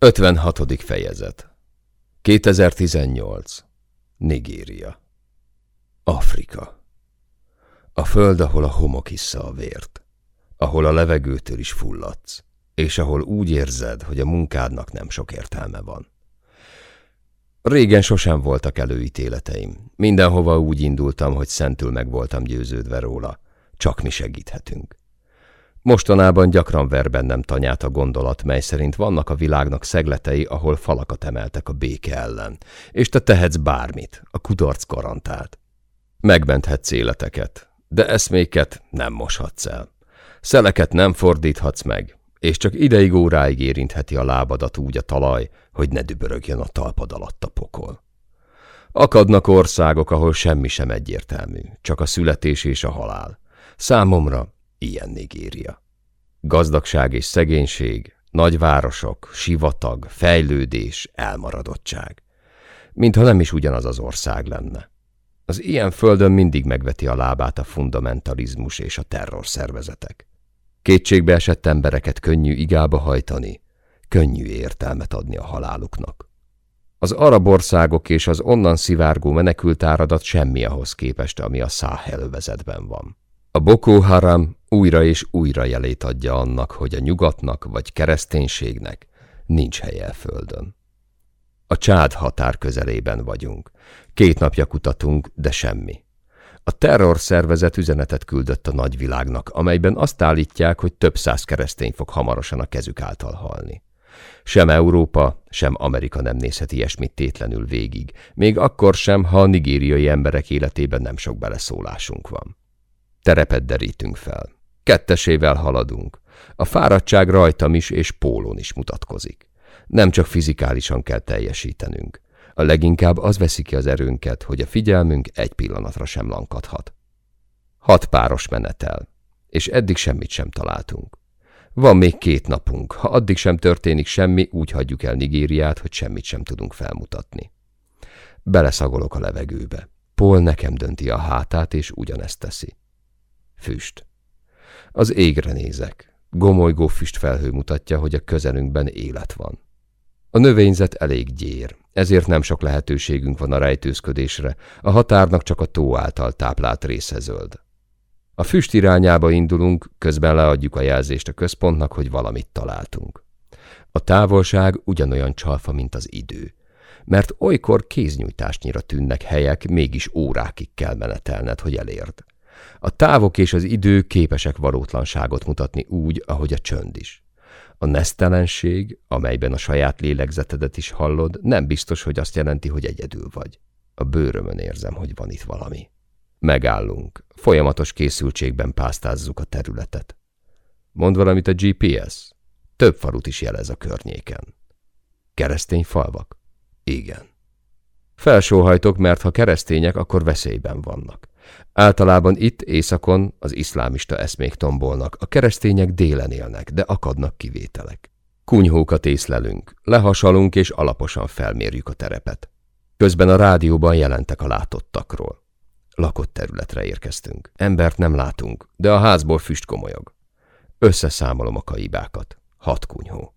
56. fejezet 2018 Nigéria Afrika A föld, ahol a homok issza a vért, ahol a levegőtől is fulladsz, és ahol úgy érzed, hogy a munkádnak nem sok értelme van. Régen sosem voltak előítéleteim. Mindenhova úgy indultam, hogy szentül meg voltam győződve róla. Csak mi segíthetünk. Mostanában gyakran ver bennem tanyát a gondolat, mely szerint vannak a világnak szegletei, ahol falakat emeltek a béke ellen, és te tehetsz bármit, a kudarc garantált. Megmenthetsz életeket, de eszméket nem moshatsz el. Szeleket nem fordíthatsz meg, és csak ideig óráig érintheti a lábadat úgy a talaj, hogy ne dübörögjön a talpad alatt a pokol. Akadnak országok, ahol semmi sem egyértelmű, csak a születés és a halál. Számomra Ilyen Nigéria. Gazdagság és szegénység, nagyvárosok, sivatag, fejlődés, elmaradottság. Mintha nem is ugyanaz az ország lenne. Az ilyen földön mindig megveti a lábát a fundamentalizmus és a terrorszervezetek. Kétségbe esett embereket könnyű igába hajtani, könnyű értelmet adni a haláluknak. Az arab országok és az onnan szivárgó menekültáradat semmi ahhoz képest, ami a Száhel vezetben van. A Boko Haram újra és újra jelét adja annak, hogy a nyugatnak vagy kereszténységnek nincs helye a földön. A csád határ közelében vagyunk. Két napja kutatunk, de semmi. A terror szervezet üzenetet küldött a nagyvilágnak, amelyben azt állítják, hogy több száz keresztény fog hamarosan a kezük által halni. Sem Európa, sem Amerika nem nézhet ilyesmit tétlenül végig, még akkor sem, ha a nigériai emberek életében nem sok beleszólásunk van. Terepet derítünk fel. Kettesével haladunk. A fáradtság rajtam is és pólón is mutatkozik. Nem csak fizikálisan kell teljesítenünk. A leginkább az veszi ki az erőnket, hogy a figyelmünk egy pillanatra sem lankadhat. Hat páros menetel, és eddig semmit sem találtunk. Van még két napunk, ha addig sem történik semmi, úgy hagyjuk el Nigériát, hogy semmit sem tudunk felmutatni. Beleszagolok a levegőbe. Paul nekem dönti a hátát, és ugyanezt teszi. Füst. Az égre nézek. Gomolygó füstfelhő mutatja, hogy a közelünkben élet van. A növényzet elég gyér, ezért nem sok lehetőségünk van a rejtőzködésre, a határnak csak a tó által táplált része zöld. A füst irányába indulunk, közben leadjuk a jelzést a központnak, hogy valamit találtunk. A távolság ugyanolyan csalfa, mint az idő, mert olykor kéznyújtásnyira tűnnek helyek, mégis órákig kell menetelned, hogy elérd. A távok és az idő képesek valótlanságot mutatni úgy, ahogy a csönd is. A nesztelenség, amelyben a saját lélegzetedet is hallod, nem biztos, hogy azt jelenti, hogy egyedül vagy. A bőrömön érzem, hogy van itt valami. Megállunk. Folyamatos készültségben pásztázzuk a területet. Mond valamit a GPS? Több falut is jelez a környéken. Keresztény falvak? Igen. Felsóhajtok, mert ha keresztények, akkor veszélyben vannak. Általában itt, északon az iszlámista eszmék tombolnak, a keresztények délen élnek, de akadnak kivételek. Kunyhókat észlelünk, lehasalunk és alaposan felmérjük a terepet. Közben a rádióban jelentek a látottakról. Lakott területre érkeztünk. Embert nem látunk, de a házból füst komolyog. Összeszámolom a kaibákat. Hat kunyhó.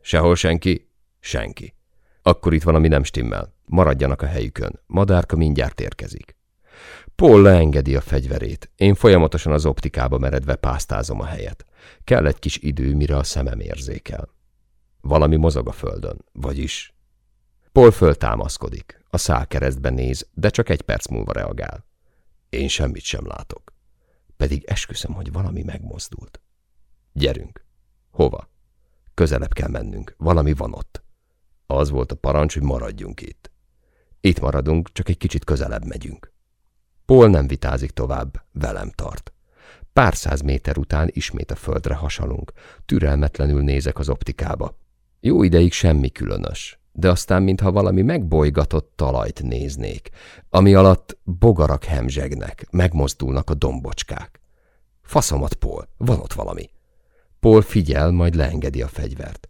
Sehol senki? Senki. Akkor itt van, ami nem stimmel. Maradjanak a helyükön. Madárka mindjárt érkezik. Paul leengedi a fegyverét. Én folyamatosan az optikába meredve pásztázom a helyet. Kell egy kis idő, mire a szemem érzékel. Valami mozog a földön, vagyis... Paul föltámaszkodik, a szál keresztben néz, de csak egy perc múlva reagál. Én semmit sem látok. Pedig esküszöm, hogy valami megmozdult. Gyerünk. Hova? Közelebb kell mennünk, valami van ott. Az volt a parancs, hogy maradjunk itt. Itt maradunk, csak egy kicsit közelebb megyünk. Paul nem vitázik tovább, velem tart. Pár száz méter után ismét a földre hasalunk. Türelmetlenül nézek az optikába. Jó ideig semmi különös, de aztán mintha valami megbolygatott talajt néznék, ami alatt bogarak hemzsegnek, megmozdulnak a dombocskák. Faszomat, Paul, van ott valami. Paul figyel, majd leengedi a fegyvert.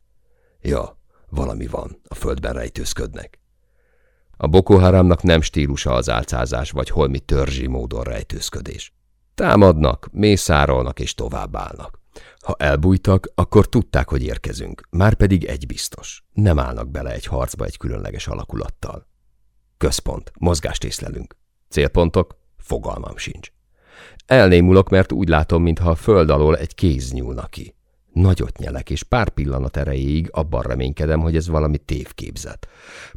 Ja, valami van, a földben rejtőzködnek. A Boko Haramnak nem stílusa az álcázás vagy holmi törzsi módon rejtőzködés. Támadnak, mészárolnak és továbbállnak. Ha elbújtak, akkor tudták, hogy érkezünk, már pedig egy biztos. Nem állnak bele egy harcba egy különleges alakulattal. Központ, mozgást észlelünk. Célpontok? Fogalmam sincs. Elnémulok, mert úgy látom, mintha a föld alól egy kéz nyúlna ki. Nagyot nyelek, és pár pillanat erejéig abban reménykedem, hogy ez valami tévképzet.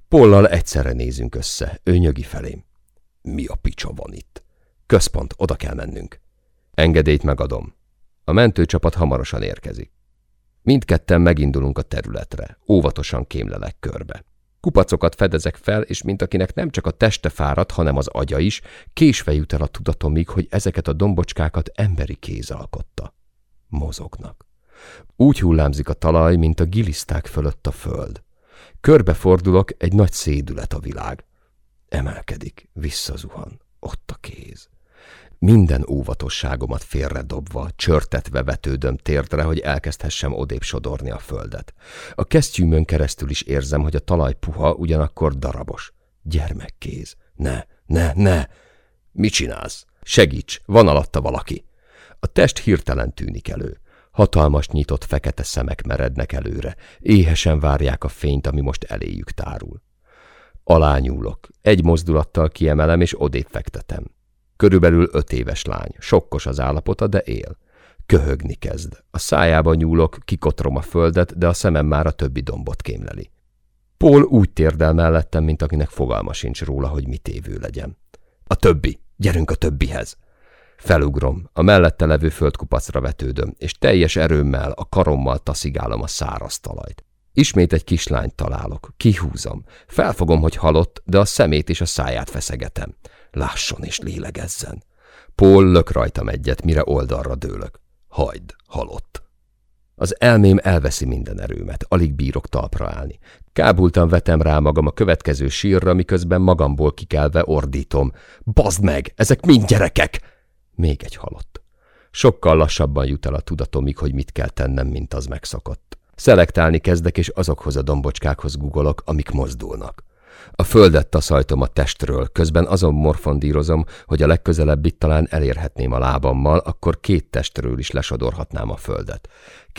Pollal egyszerre nézünk össze, ő felém. Mi a picsa van itt? Központ, oda kell mennünk. Engedélyt megadom. A mentőcsapat hamarosan érkezik. Mindketten megindulunk a területre, óvatosan kémlelek körbe. Kupacokat fedezek fel, és mint akinek nem csak a teste fárad, hanem az agya is, késve jut el a tudatomig, hogy ezeket a dombocskákat emberi kéz alkotta. Mozognak. Úgy hullámzik a talaj, mint a giliszták fölött a föld. Körbefordulok, egy nagy szédület a világ. Emelkedik, visszazuhan, ott a kéz. Minden óvatosságomat félredobva, csörtetve vetődöm térdre, hogy elkezdhessem odébb sodorni a földet. A kesztyűmön keresztül is érzem, hogy a talaj puha, ugyanakkor darabos. Gyermekkéz. Ne, ne, ne! Mit csinálsz? Segíts, van alatta valaki. A test hirtelen tűnik elő. Hatalmas nyitott fekete szemek merednek előre, éhesen várják a fényt, ami most eléjük tárul. Alányúlok, egy mozdulattal kiemelem és odébb fektetem. Körülbelül öt éves lány, sokkos az állapota, de él. Köhögni kezd. A szájába nyúlok, kikotrom a földet, de a szemem már a többi dombot kémleli. Paul úgy térdel mellettem, mint akinek fogalma sincs róla, hogy mit évő legyen. A többi! Gyerünk a többihez! Felugrom, a mellette levő földkupacra vetődöm, és teljes erőmmel a karommal taszigálom a száraz talajt. Ismét egy kislányt találok, kihúzom. Felfogom, hogy halott, de a szemét és a száját feszegetem. Lásson és lélegezzen. Paul lök rajtam egyet, mire oldalra dőlök. Hagyd, halott. Az elmém elveszi minden erőmet, alig bírok talpra állni. Kábultan vetem rá magam a következő sírra, miközben magamból kikelve ordítom. Bazd meg, ezek mind gyerekek! Még egy halott. Sokkal lassabban jut el a tudatomig, hogy mit kell tennem, mint az megszokott. Szelektálni kezdek, és azokhoz a dombocskákhoz gugolok, amik mozdulnak. A földet taszajtom a testről, közben azon morfondírozom, hogy a legközelebbit talán elérhetném a lábammal, akkor két testről is lesodorhatnám a földet.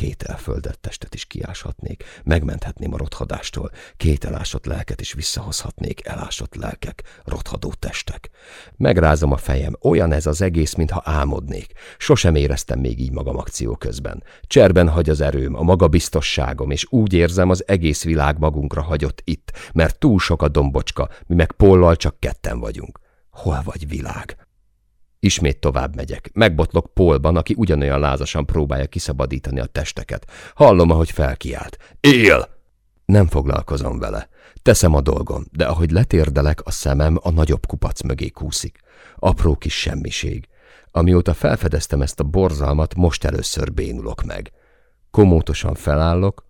Két elföldett testet is kiáshatnék, megmenthetném a rothadástól, két elásott lelket is visszahozhatnék, elásott lelkek, rothadó testek. Megrázom a fejem, olyan ez az egész, mintha álmodnék. Sosem éreztem még így magam akció közben. Cserben hagy az erőm, a magabiztosságom, és úgy érzem, az egész világ magunkra hagyott itt, mert túl sok a dombocska, mi meg pollal csak ketten vagyunk. Hol vagy világ? Ismét tovább megyek. Megbotlok Polban, aki ugyanolyan lázasan próbálja kiszabadítani a testeket. Hallom, ahogy felkiált. Él! Nem foglalkozom vele. Teszem a dolgom, de ahogy letérdelek, a szemem a nagyobb kupac mögé kúszik. Apró kis semmiség. Amióta felfedeztem ezt a borzalmat, most először bénulok meg. Komótosan felállok,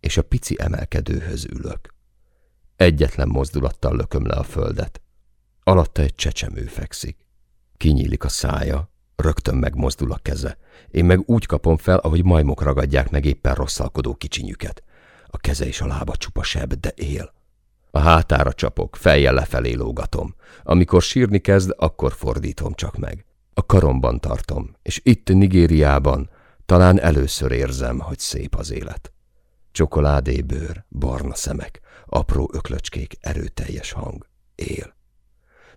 és a pici emelkedőhöz ülök. Egyetlen mozdulattal lököm le a földet. Alatta egy csecsemő fekszik. Kinyílik a szája, rögtön megmozdul a keze. Én meg úgy kapom fel, ahogy majmok ragadják meg éppen rosszalkodó kicsinyüket. A keze és a lába csupa seb, de él. A hátára csapok, fejjel lefelé lógatom. Amikor sírni kezd, akkor fordítom csak meg. A karomban tartom, és itt Nigériában talán először érzem, hogy szép az élet. Csokoládébőr, barna szemek, apró öklöcskék, erőteljes hang. Él.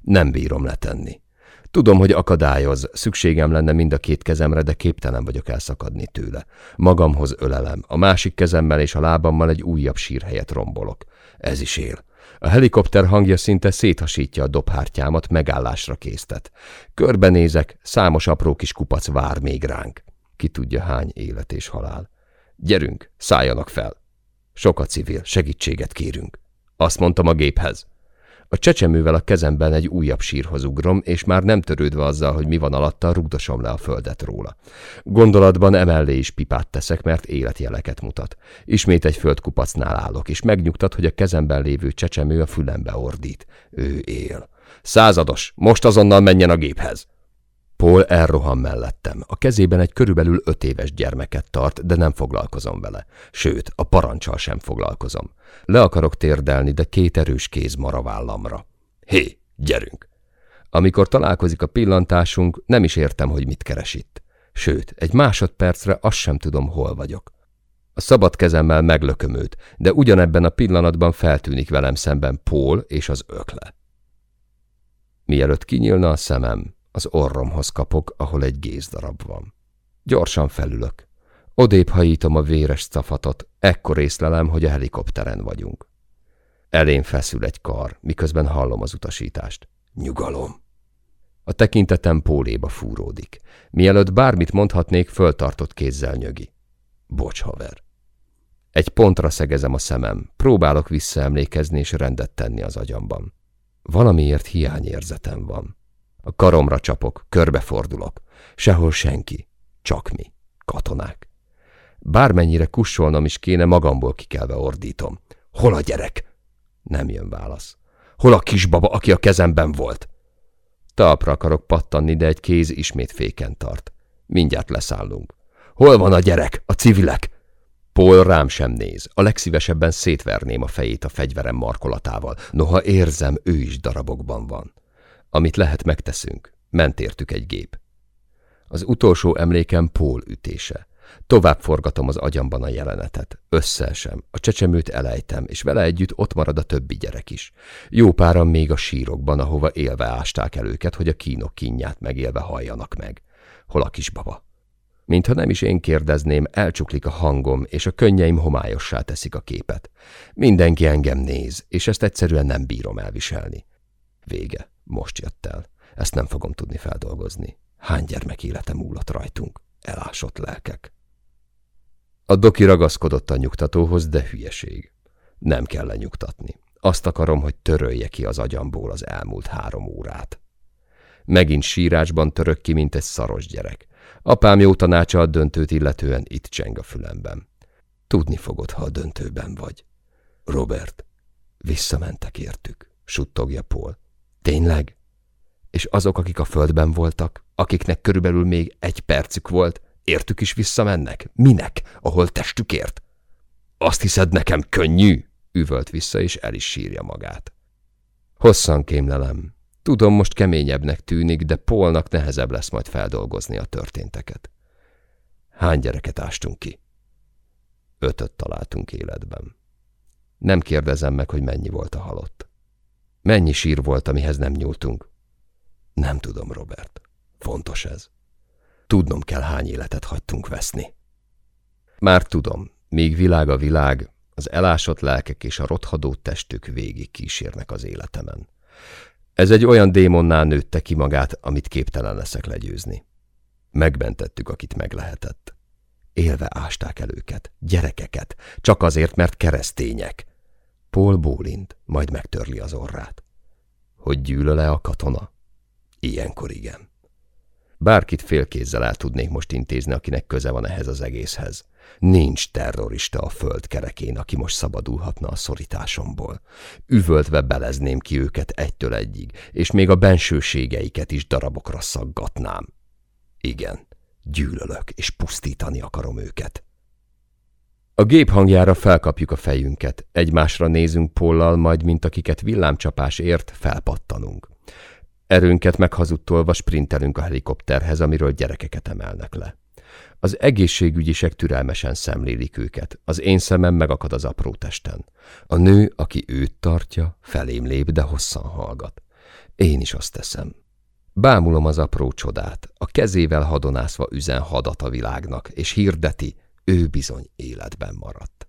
Nem bírom letenni. Tudom, hogy akadályoz, szükségem lenne mind a két kezemre, de képtelen vagyok elszakadni tőle. Magamhoz ölelem, a másik kezemmel és a lábammal egy újabb sírhelyet rombolok. Ez is él. A helikopter hangja szinte széthasítja a dobhártyámat, megállásra késztet. Körbenézek, számos apró kis kupac vár még ránk. Ki tudja hány élet és halál. Gyerünk, szálljanak fel! Sok a civil, segítséget kérünk. Azt mondtam a géphez. A csecsemővel a kezemben egy újabb sírhoz ugrom, és már nem törődve azzal, hogy mi van alatta, rugdosom le a földet róla. Gondolatban emellé is pipát teszek, mert életjeleket mutat. Ismét egy földkupacnál állok, és megnyugtat, hogy a kezemben lévő csecsemő a fülembe ordít. Ő él. Százados, most azonnal menjen a géphez! Paul elrohan mellettem. A kezében egy körülbelül öt éves gyermeket tart, de nem foglalkozom vele. Sőt, a parancsal sem foglalkozom. Le akarok térdelni, de két erős kéz mar a vállamra. Hé, gyerünk! Amikor találkozik a pillantásunk, nem is értem, hogy mit keres itt. Sőt, egy másodpercre azt sem tudom, hol vagyok. A szabad kezemmel meglököm őt, de ugyanebben a pillanatban feltűnik velem szemben Paul és az ökle. Mielőtt kinyílna a szemem, az orromhoz kapok, ahol egy gézdarab van. Gyorsan felülök. Odébb hajítom a véres cafatot, ekkor észlelem, hogy a helikopteren vagyunk. Elén feszül egy kar, miközben hallom az utasítást. Nyugalom! A tekintetem póléba fúródik. Mielőtt bármit mondhatnék, föltartott kézzel nyögi. Bocs, haver. Egy pontra szegezem a szemem, próbálok visszaemlékezni és rendet tenni az agyamban. Valamiért hiányérzetem van. A karomra csapok, körbefordulok. Sehol senki, csak mi, katonák. Bármennyire kussolnom is kéne, magamból kikelve ordítom. Hol a gyerek? Nem jön válasz. Hol a kisbaba, aki a kezemben volt? Talpra akarok pattanni, de egy kéz ismét féken tart. Mindjárt leszállunk. Hol van a gyerek, a civilek? Paul rám sem néz. A legszívesebben szétverném a fejét a fegyverem markolatával. Noha érzem, ő is darabokban van. Amit lehet, megteszünk. Ment értük egy gép. Az utolsó emlékem Paul ütése. Tovább forgatom az agyamban a jelenetet. Összeesem, a csecsemőt elejtem, és vele együtt ott marad a többi gyerek is. Jó páran még a sírokban, ahova élve ásták el őket, hogy a kínok kínját megélve halljanak meg. Hol a kisbaba? Mintha nem is én kérdezném, elcsuklik a hangom, és a könnyeim homályossá teszik a képet. Mindenki engem néz, és ezt egyszerűen nem bírom elviselni. Vége. Most jött el. Ezt nem fogom tudni feldolgozni. Hány gyermek élete múlott rajtunk? Elásott lelkek. A doki ragaszkodott a nyugtatóhoz, de hülyeség. Nem kell lenyugtatni. Azt akarom, hogy törölje ki az agyamból az elmúlt három órát. Megint sírásban török ki, mint egy szaros gyerek. Apám jó tanácsa a döntőt illetően itt cseng a fülemben. Tudni fogod, ha a döntőben vagy. Robert, visszamentek értük, suttogja Paul. Tényleg? És azok, akik a földben voltak, akiknek körülbelül még egy percük volt, értük is visszamennek? Minek, ahol testükért? Azt hiszed nekem könnyű? Üvölt vissza, és el is sírja magát. Hosszan kémlelem. Tudom, most keményebbnek tűnik, de Polnak nehezebb lesz majd feldolgozni a történteket. Hány gyereket ástunk ki? Ötöt találtunk életben. Nem kérdezem meg, hogy mennyi volt a halott. Mennyi sír volt, amihez nem nyúltunk? Nem tudom, Robert. Fontos ez. Tudnom kell, hány életet hagytunk veszni. Már tudom, míg világ a világ, az elásott lelkek és a rothadó testük végig kísérnek az életemen. Ez egy olyan démonnál nőtte ki magát, amit képtelen leszek legyőzni. Megmentettük, akit meg lehetett. Élve ásták el őket, gyerekeket, csak azért, mert keresztények. Paul bólint, majd megtörli az orrát. Hogy gyűlöle a katona? Ilyenkor igen. Bárkit félkézzel el tudnék most intézni, akinek köze van ehhez az egészhez. Nincs terrorista a föld kerekén, aki most szabadulhatna a szorításomból. Üvöltve belezném ki őket egytől egyig, és még a bensőségeiket is darabokra szaggatnám. Igen, gyűlölök, és pusztítani akarom őket. A gép hangjára felkapjuk a fejünket, egymásra nézünk pollal, majd mint akiket villámcsapás ért, felpattanunk. Erőnket meghazudtolva sprintelünk a helikopterhez, amiről gyerekeket emelnek le. Az egészségügyisek türelmesen szemlélik őket, az én szemem megakad az apró testen. A nő, aki őt tartja, felém lép, de hosszan hallgat. Én is azt teszem. Bámulom az apró csodát, a kezével hadonászva üzen hadat a világnak, és hirdeti, ő bizony életben maradt.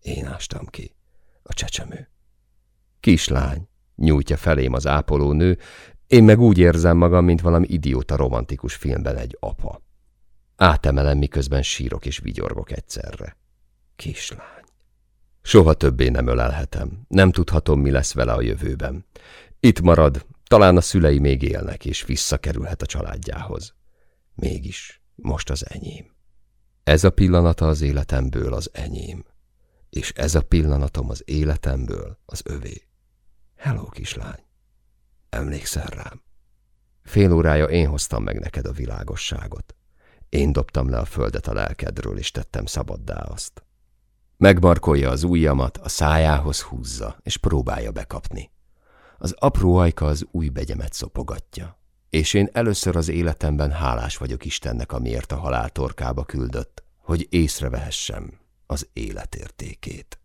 Én ástam ki, a csecsemő. Kislány, nyújtja felém az ápolónő, én meg úgy érzem magam, mint valami idióta romantikus filmben egy apa. Átemelem, miközben sírok és vigyorgok egyszerre. Kislány. Soha többé nem ölelhetem. Nem tudhatom, mi lesz vele a jövőben. Itt marad, talán a szülei még élnek, és visszakerülhet a családjához. Mégis, most az enyém. Ez a pillanata az életemből az enyém, és ez a pillanatom az életemből az övé. Hello, kislány! Emlékszel rám? Fél órája én hoztam meg neked a világosságot. Én dobtam le a földet a lelkedről, és tettem szabaddá azt. Megmarkolja az ujjamat, a szájához húzza, és próbálja bekapni. Az apró ajka az új begyemet szopogatja. És én először az életemben hálás vagyok Istennek, amiért a halál torkába küldött, hogy észrevehessem az életértékét.